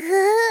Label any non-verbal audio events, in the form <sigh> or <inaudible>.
呵 <laughs> 呵